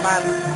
Soraman.